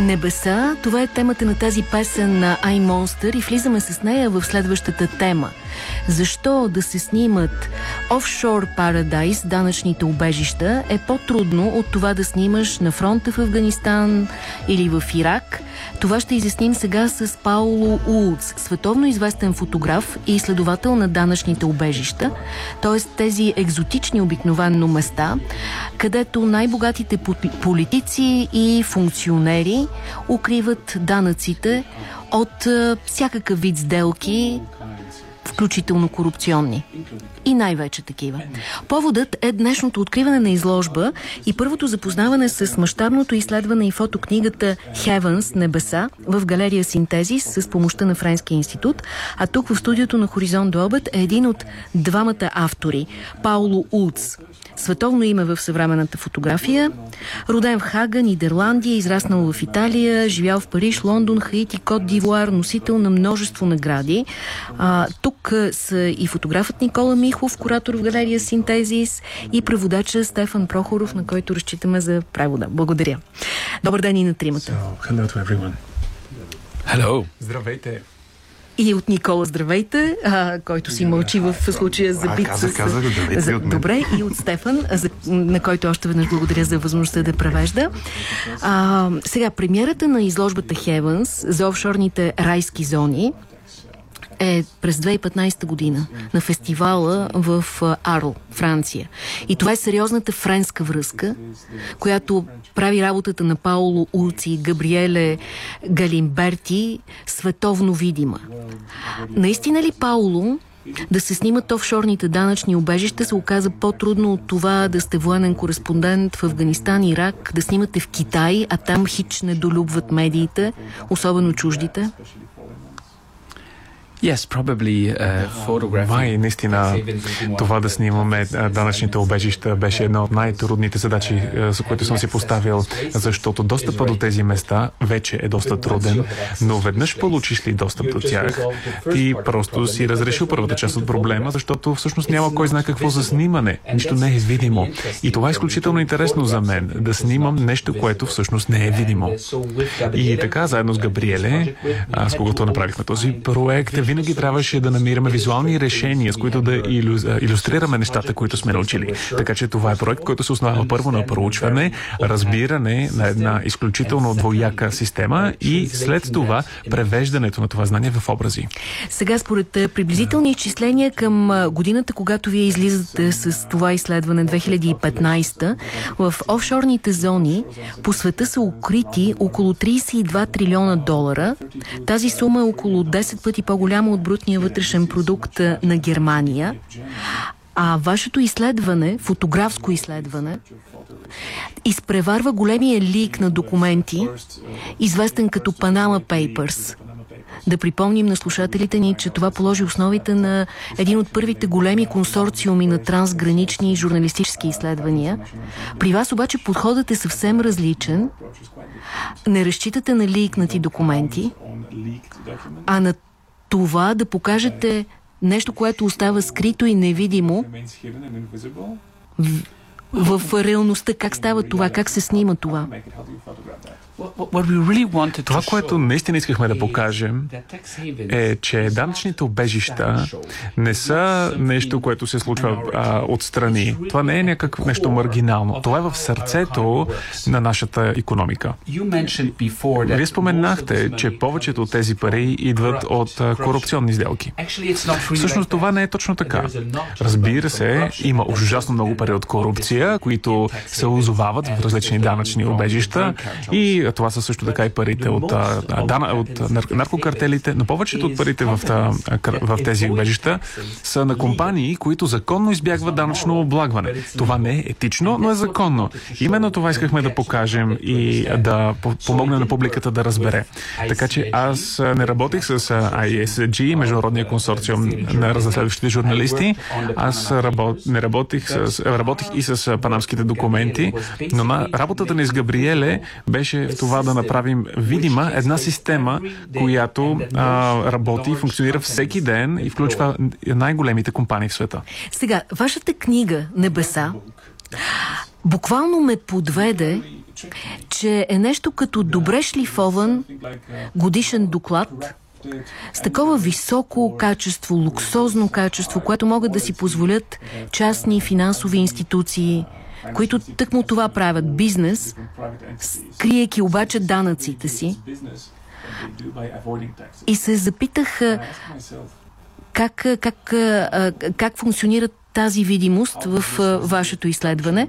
Небеса, това е темата на тази песен на I Monster и влизаме с нея в следващата тема. Защо да се снимат офшор парадайс, данъчните убежища, е по-трудно от това да снимаш на фронта в Афганистан или в Ирак? Това ще изясним сега с Пауло Улц, световно известен фотограф и изследовател на данъчните убежища, т.е. тези екзотични обикновенно места, където най-богатите политици и функционери укриват данъците от всякакъв вид сделки, включително корупционни. И най-вече такива. Поводът е днешното откриване на изложба и първото запознаване с мащабното изследване и фотокнигата Heavens, Небеса, в галерия Синтезис с помощта на Френския институт, а тук в студиото на Хоризонт до обед е един от двамата автори, Пауло Улц световно име в съвременната фотография. Роден в Хага, Нидерландия, израснал в Италия, живял в Париж, Лондон, Хаити, Кот Дивуар, носител на множество награди. А, тук са и фотографът Никола Михов, куратор в галерия Синтезис и преводача Стефан Прохоров, на който разчитаме за превода. Благодаря. Добър ден и на тримата. So, hello to everyone. Hello. Здравейте. И от Никола здравейте, а, който си мълчи в случая за бит казах, с... казах, здравейте за, от мен. добре, и от Стефан, за, на който още веднъж благодаря за възможността да превежда. А, сега, премиерата на изложбата Heavens за офшорните райски зони е през 2015 година на фестивала в Арл, Франция. И това е сериозната френска връзка, която прави работата на Пауло Улци и Габриеле Галимберти световно видима. Наистина ли, Пауло, да се снимат офшорните данъчни убежища се оказа по-трудно от това да сте военен кореспондент в Афганистан, Ирак, да снимате в Китай, а там хич недолюбват медиите, особено чуждите? Yes, probably uh. Май, наистина, това да снимаме данъчните обежища беше една от най-трудните задачи, а, за които съм си поставил, защото достъпа до тези места вече е доста труден, но веднъж получиш ли достъп до тях, ти просто си разрешил първата част от проблема, защото всъщност няма кой знае какво за снимане. Нищо не е видимо. И това е изключително интересно за мен, да снимам нещо, което всъщност не е видимо. И така, заедно с Габриеле, с когото направихме този проект, винаги трябваше да намираме визуални решения, с които да илю... иллюстрираме нещата, които сме научили. Така че това е проект, който се основава първо на проучване, разбиране на една изключително двояка система и след това превеждането на това знание в образи. Сега, според приблизителни изчисления към годината, когато вие излизате с това изследване 2015, в офшорните зони по света са укрити около 32 трилиона долара. Тази сума е около 10 пъти по-голяма от брутния вътрешен продукт на Германия. А вашето изследване, фотографско изследване, изпреварва големия лик на документи, известен като Panama Papers. Да припомним на слушателите ни, че това положи основите на един от първите големи консорциуми на трансгранични журналистически изследвания. При вас обаче подходът е съвсем различен. Не разчитате на ликнати документи, а на това да покажете нещо, което остава скрито и невидимо в, реалността. Как става това? Как се снима това? Това, което наистина искахме да покажем, е, че данъчните обежища не са нещо, което се случва а, отстрани. Това не е някакво нещо маргинално. Това е в сърцето на нашата економика. Вие споменахте, че повечето от тези пари идват от корупционни сделки. Всъщност това не е точно така. Разбира се, има ужасно много пари от корупция, които се озовават в различни данъчни обежища и това са също така и парите от, дана, от нар- наркокартелите, но повечето от парите в, в тези обежища са на компании, които законно избягват данъчно облагване. Това не е етично, но е законно. Именно това искахме да покажем и да по- помогнем на публиката да разбере. Така че аз не работих с ISG, Международния консорциум на разследващите журналисти. Аз работ, не работих с, работих и с панамските документи, но на, работата ни с Габриеле беше в това да направим видима една система, която а, работи и функционира всеки ден и включва най-големите компании в света. Сега, вашата книга Небеса буквално ме подведе че е нещо като добре шлифован годишен доклад, с такова високо качество, луксозно качество, което могат да си позволят частни финансови институции, които тъкмо това правят бизнес, криеки обаче данъците си. И се запитах как, как, как функционира тази видимост в вашето изследване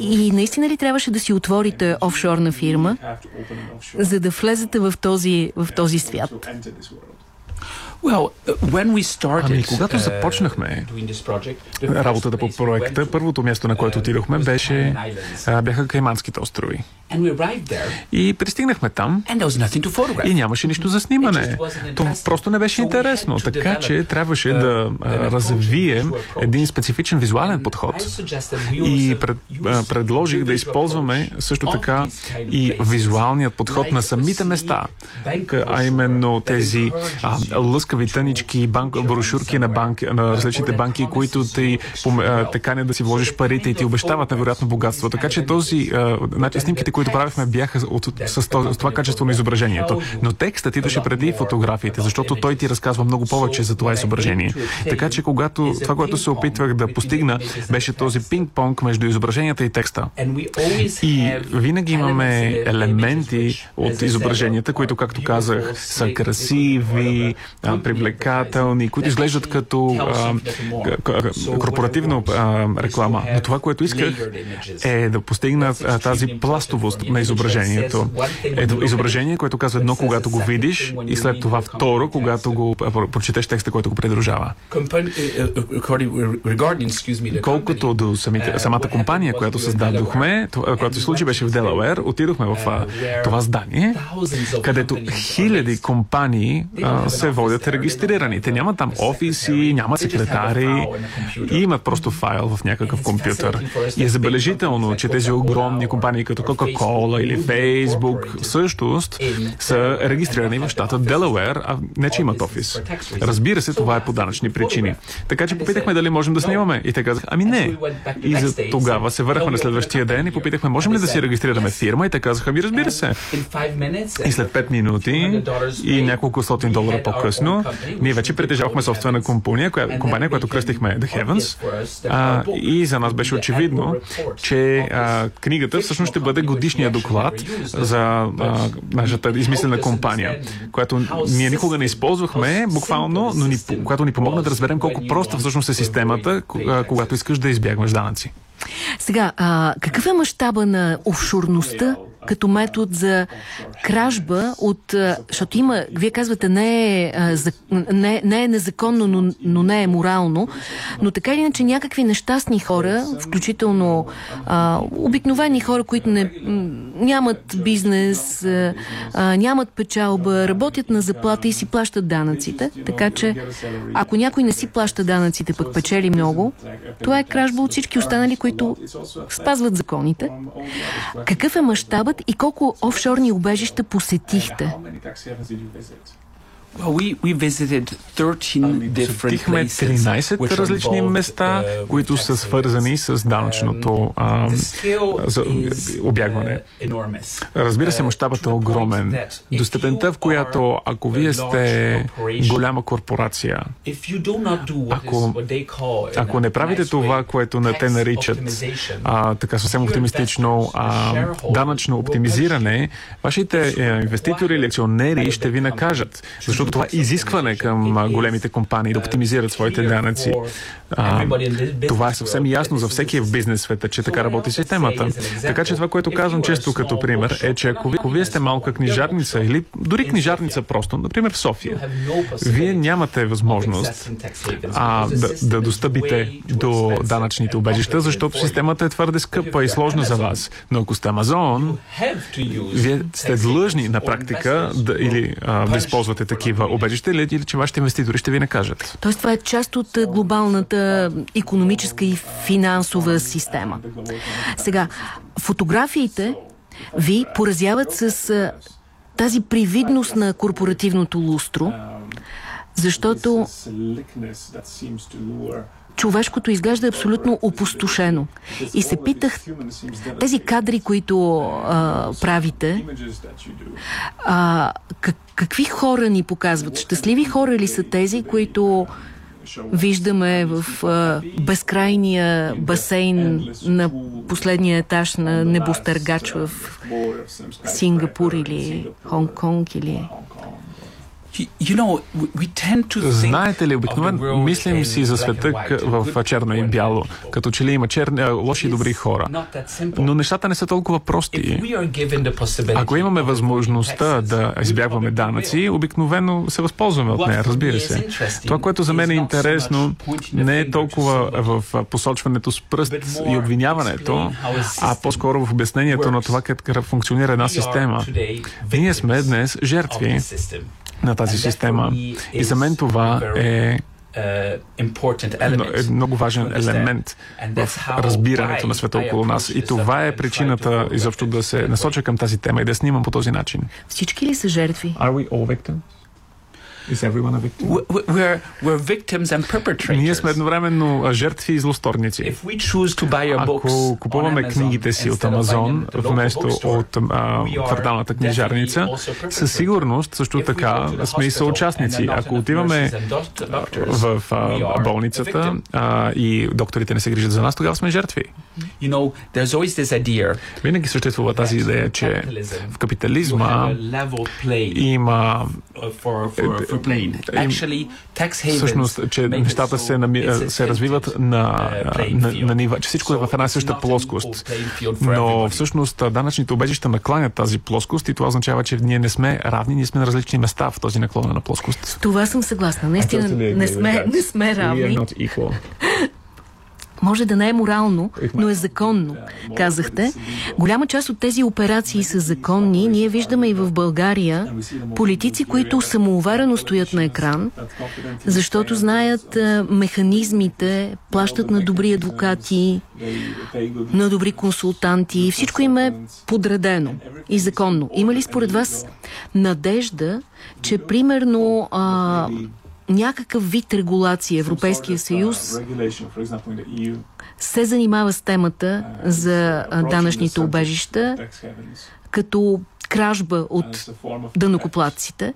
и наистина ли трябваше да си отворите офшорна фирма, за да влезете в този, в този свят? Well, when we started, ами, когато започнахме работата по проекта, първото място, на което отидохме, беше, бяха Кайманските острови. И пристигнахме там и нямаше нищо за снимане. То просто не беше интересно, така че трябваше да развием един специфичен визуален подход. И пред, предложих да използваме също така и визуалният подход на самите места, а именно тези а, лъскави тънички, банк, брошурки на, банк, на различните банки, които те канят да си вложиш парите и ти обещават невероятно богатство. Така че този, значи, снимките, които правихме, бяха от, с, с, с това качество на изображението. Но текстът идваше преди фотографиите, защото той ти разказва много повече за това изображение. Така че когато това, което се опитвах да постигна, беше този пинг-понг между изображенията и текста. И винаги имаме елементи от изображенията, които, както казах, са красиви, привлекателни, които изглеждат като корпоративна реклама. Но това, което исках е да постигна тази пластовост на изображението. Ето, изображение, което казва едно, когато го видиш и след това второ, когато го прочетеш текста, който го придружава. Колкото до самите, самата компания, която създадохме, която се случи беше в Делауер, отидохме в това здание, където хиляди компании а, се водят регистрирани. Те нямат там офиси, нямат секретари, и имат просто файл в някакъв компютър. И е забележително, че тези огромни компании като Coca-Cola или Facebook всъщност са регистрирани в щата Делауер, а не че имат офис. Разбира се, това е по данъчни причини. Така че попитахме дали можем да снимаме. И те казаха, ами не. И за тогава се върнахме на следващия ден и попитахме, можем ли да си регистрираме фирма? И те казаха, ами разбира се. И след 5 минути и няколко стотин долара по-късно, ние вече притежавахме собствена компания, коя, компания, която кръстихме The Heavens. А, и за нас беше очевидно, че а, книгата всъщност ще бъде годишния доклад за а, нашата измислена компания, която ние никога не използвахме буквално, но ни, която ни помогна да разберем колко проста всъщност е системата, когато искаш да избягваш данъци. Сега, а, какъв е мащаба на офшорността като метод за кражба от... Защото има, вие казвате, не е, не, не е незаконно, но, но не е морално, но така или иначе някакви нещастни хора, включително а, обикновени хора, които не, нямат бизнес, а, нямат печалба, работят на заплата и си плащат данъците. Така че, ако някой не си плаща данъците, пък печели много, това е кражба от всички останали, които спазват законите. Какъв е мащабът път и колко офшорни убежища посетихте? Посетихме 13 различни места, uh, които са свързани с данъчното а, за обягване. Разбира се, uh, мащабът е огромен. До степента, в която ако вие сте голяма корпорация, ако, ако не правите това, което на те наричат а, така съвсем оптимистично а, данъчно оптимизиране, вашите е, инвеститори или акционери ще ви накажат. Защото защото това изискване към големите компании да оптимизират своите данъци. А, това е съвсем ясно за всеки в бизнес света, че така работи системата. Така че това, което казвам често като пример, е, че ако, ако вие сте малка книжарница или дори книжарница просто, например в София, вие нямате възможност а, да, да достъпите до данъчните убежища, защото системата е твърде скъпа и сложна за вас. Но ако сте Амазон, вие сте длъжни на практика да, или а, да използвате такива такива обежища или, или че вашите инвеститори ще ви накажат? Тоест това е част от глобалната економическа и финансова система. Сега, фотографиите ви поразяват с тази привидност на корпоративното лустро, защото човешкото изглежда абсолютно опустошено. И се питах, тези кадри, които а, правите, а, как, какви хора ни показват? Щастливи хора ли са тези, които виждаме в а, безкрайния басейн на последния етаж на небостъргач в Сингапур или Хонг-Конг или... Знаете ли, обикновено мислим си за света в черно и бяло, като че ли има черни, лоши и добри хора. Но нещата не са толкова прости. Ако имаме възможността да избягваме данъци, обикновено се възползваме от нея, разбира се. Това, което за мен е интересно, не е толкова в посочването с пръст и обвиняването, а по-скоро в обяснението на това как функционира една система. Ние сме днес жертви на тази система. И за мен това е е много важен елемент в разбирането на света около нас. И това е причината изобщо да се насоча към тази тема и да снимам по този начин. Всички ли са жертви? Are we all victims? Is everyone a victim? We're, we're victims and perpetrators. Ние сме едновременно жертви и злосторници. If we choose to buy our books Ако купуваме книгите си от Амазон, вместо от кварталната книжарница, със сигурност също така сме и съучастници. Ако отиваме в а, болницата а, и докторите не се грижат за нас, тогава сме жертви. You know, there's always this idea Винаги съществува тази идея, че в капитализма има всъщност, че нещата се, нами... се развиват на, на, на нива, че всичко е в една и съща плоскост. Но всъщност данъчните обежища накланят тази плоскост и това означава, че ние не сме равни, ние сме на различни места в този наклона на плоскост. Това съм съгласна. Наистина не сме, не сме равни. Може да не е морално, но е законно, казахте. Голяма част от тези операции са законни. Ние виждаме и в България политици, които самоуверено стоят на екран, защото знаят механизмите, плащат на добри адвокати, на добри консултанти. Всичко им е подредено и законно. Има ли според вас надежда, че примерно а, някакъв вид регулация. Европейския съюз се занимава с темата за данъчните убежища като кражба от дънокоплатците.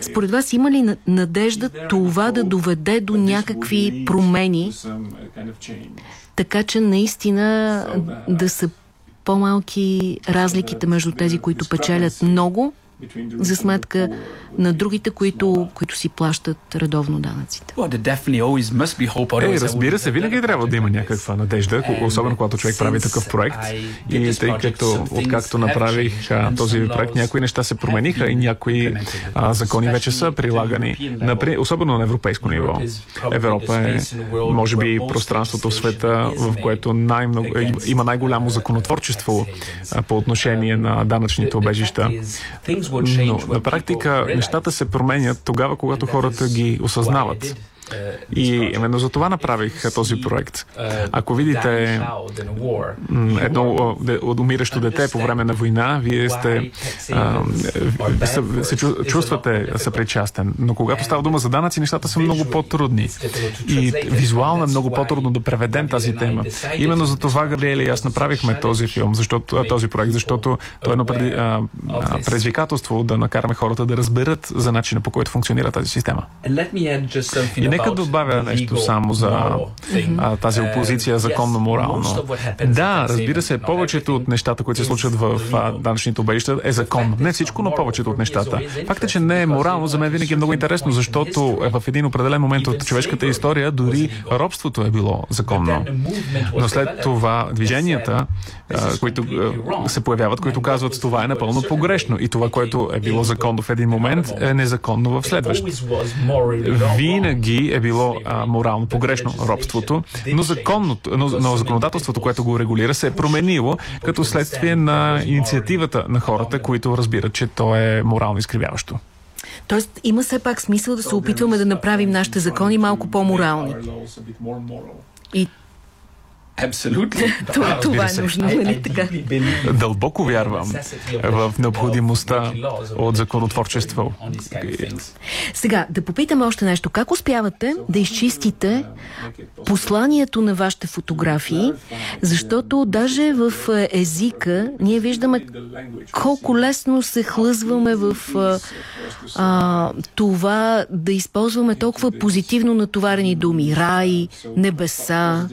Според вас има ли надежда това да доведе до някакви промени, така че наистина да са по-малки разликите между тези, които печелят много за сметка на другите, които, които си плащат редовно данъците. Е, разбира се, винаги трябва да има някаква надежда, особено когато човек прави такъв проект. И тъй като, откакто направих а, този проект, някои неща се промениха и някои а, закони вече са прилагани, например, особено на европейско ниво. Европа е, може би, пространството в света, в което най-много, има най-голямо законотворчество а, по отношение на данъчните обежища. Но на практика нещата се променят тогава, когато хората ги осъзнават. И именно за това направих този проект. Ако видите едно умиращо дете по време на война, вие сте се, се чувствате съпричастен. Но когато става дума за данъци, нещата са много по-трудни. И визуално е много по-трудно да преведем тази тема. Именно за това, Галиели, аз направихме този филм, защото, този проект, защото той е едно предизвикателство да накараме хората да разберат за начина по който функционира тази система. И нека добавя нещо само за а, тази опозиция законно-морално. Да, разбира се, повечето от нещата, които се случват в а, данъчните обежища е законно. Не всичко, но повечето от нещата. Факт е, че не е морално, за мен винаги е много интересно, защото е в един определен момент от човешката история дори робството е било законно. Но след това движенията, а, които а, се появяват, които казват това е напълно погрешно и това, което е било законно в един момент, е незаконно в следващ. Винаги е било а, морално погрешно робството, но, законното, но, но законодателството, което го регулира, се е променило като следствие на инициативата на хората, които разбират, че то е морално изкривяващо. Тоест има все пак смисъл да се опитваме да направим нашите закони малко по-морални. И. Това, това е нужно, нали така? Дълбоко вярвам в необходимостта от законотворчество. Сега, да попитам още нещо. Как успявате да изчистите посланието на вашите фотографии? Защото даже в е, езика ние виждаме колко лесно се хлъзваме в а, това да използваме толкова позитивно натоварени думи. Рай, небеса,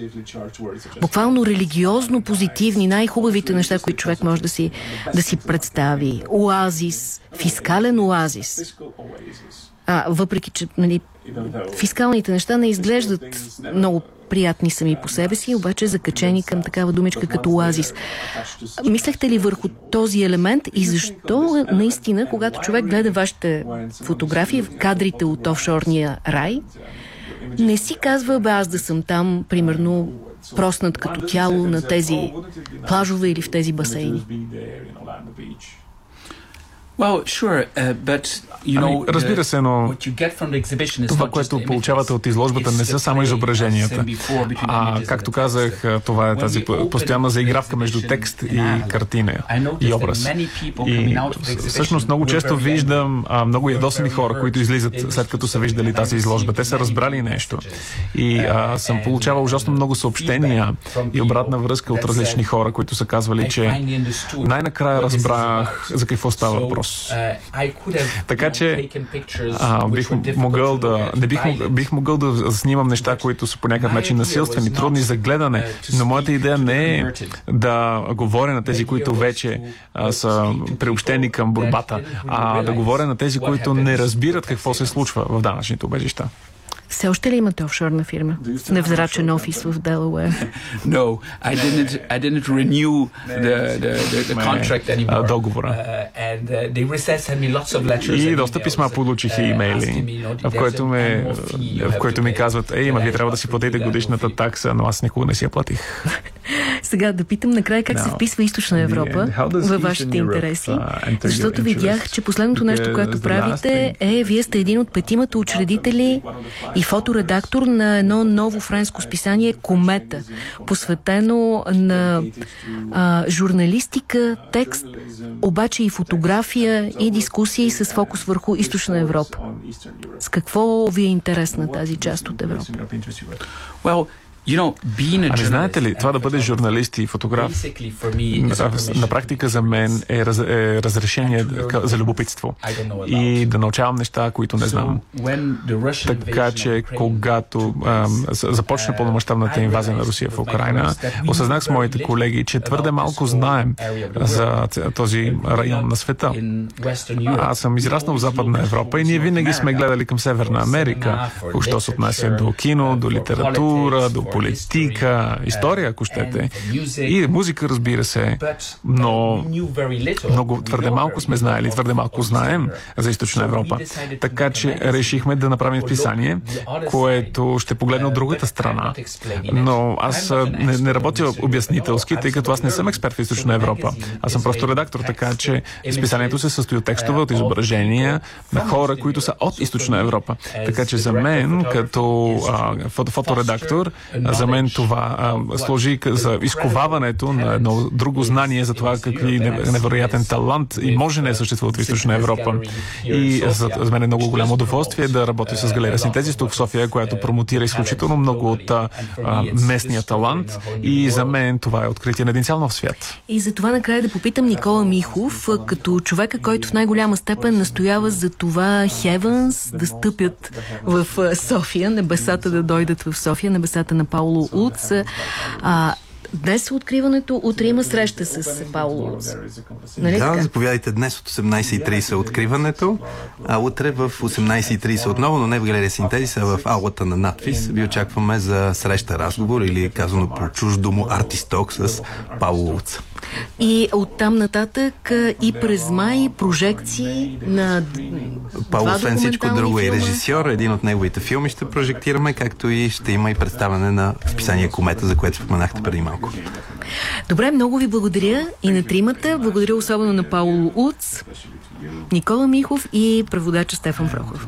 буквално религиозно позитивни, най-хубавите неща, които човек може да си, да си представи. Оазис, фискален оазис. А, въпреки, че нали, фискалните неща не изглеждат много приятни сами по себе си, обаче закачени към такава думичка като оазис. Мислехте ли върху този елемент и защо наистина, когато човек гледа вашите фотографии, кадрите от офшорния рай, не си казва, бе, аз да съм там, примерно, проснат като тяло на тези плажове или в тези басейни? Well, sure, uh, but you Ами, know, разбира се, но това, което получавате от изложбата, не са само изображенията. between А, както казах, text. това е тази постоянна заигравка между текст и картина и образ. И всъщност много често виждам а, много ядосани хора, които излизат след като са виждали тази изложба. Те са разбрали нещо. И а, съм получавал ужасно много съобщения и обратна връзка от различни хора, които са казвали, че най-накрая разбрах за какво става въпрос. Така че а, бих могъл да не бих, мог, бих могъл да снимам неща, които са по някакъв начин насилствени, трудни за гледане, но моята идея не е да говоря на тези, които вече а, са приобщени към борбата, а да говоря на тези, които не разбират какво се случва в данъчните убежища. Все още ли имате офшорна фирма? Невзрачен офис в Делауер. No, I didn't. I didn't renew the the, the, the contract anymore. договора. Uh, and uh, they sent sent me lots of letters. И and доста emails, писма получих и uh, имейли, в което ме, в което ми казват, ей, ма вие трябва да си платите годишната такса, но аз никога не си я платих. Сега да питам накрая как се Now, вписва Източна Европа във вашите интереси, uh, защото видях, че последното нещо, което правите е, вие сте един от петимата учредители и фоторедактор на едно ново френско списание Комета, посветено на а, журналистика, текст, обаче и фотография и дискусии с фокус върху Източна Европа. С какво ви е интересна тази част от Европа? You know, being a Ами знаете ли, това да and бъдеш журналист и фотограф, на, практика за мен е, раз, е разрешение за любопитство. И да научавам неща, които не знам. Така че, когато ам, започна пълномащабната инвазия на Русия в Украина, осъзнах с моите колеги, че твърде малко знаем за този район на света. Аз съм израснал в Западна Европа и ние винаги сме гледали към Северна Америка, що се отнася до кино, до литература, до политика, история, ако щете. И музика, разбира се. Но много твърде малко сме знаели, твърде малко знаем за Източна Европа. Така че решихме да направим списание, което ще погледне от другата страна. Но аз не, не работя обяснителски, тъй като аз не съм експерт в Източна Европа. Аз съм просто редактор, така че списанието се състои от текстове, от изображения на хора, които са от Източна Европа. Така че за мен, като а, фото, фоторедактор, за мен това а, служи за изковаването на едно друго знание за това какви не- невероятен талант и можене съществува в Източна Европа. И за, за мен е много голямо удоволствие да работя с галерия Синтезис тук в София, която промотира изключително много от а, местния талант и за мен това е откритие на един цял нов свят. И за това накрая да попитам Никола Михов, като човека, който в най-голяма степен настоява за това Heavens да стъпят в София, небесата да дойдат в София, небесата на Пауло Уц. Днес е откриването, утре има среща с Пауло. Нали Да, така? заповядайте днес от 18.30 е откриването, а утре в 18.30 отново, но не в галерия Синтезис, а в аулата на надпис. Ви очакваме за среща, разговор или казано по чуждо му артисток с Павло Луц. И оттам нататък и през май прожекции на Павло, два освен всичко друго, е филма. режисьор. Един от неговите филми ще прожектираме, както и ще има и представяне на списание Комета, за което споменахте преди малко. Добре, много ви благодаря и на тримата. Благодаря особено на Пауло Уц, Никола Михов и преводача Стефан Прохов.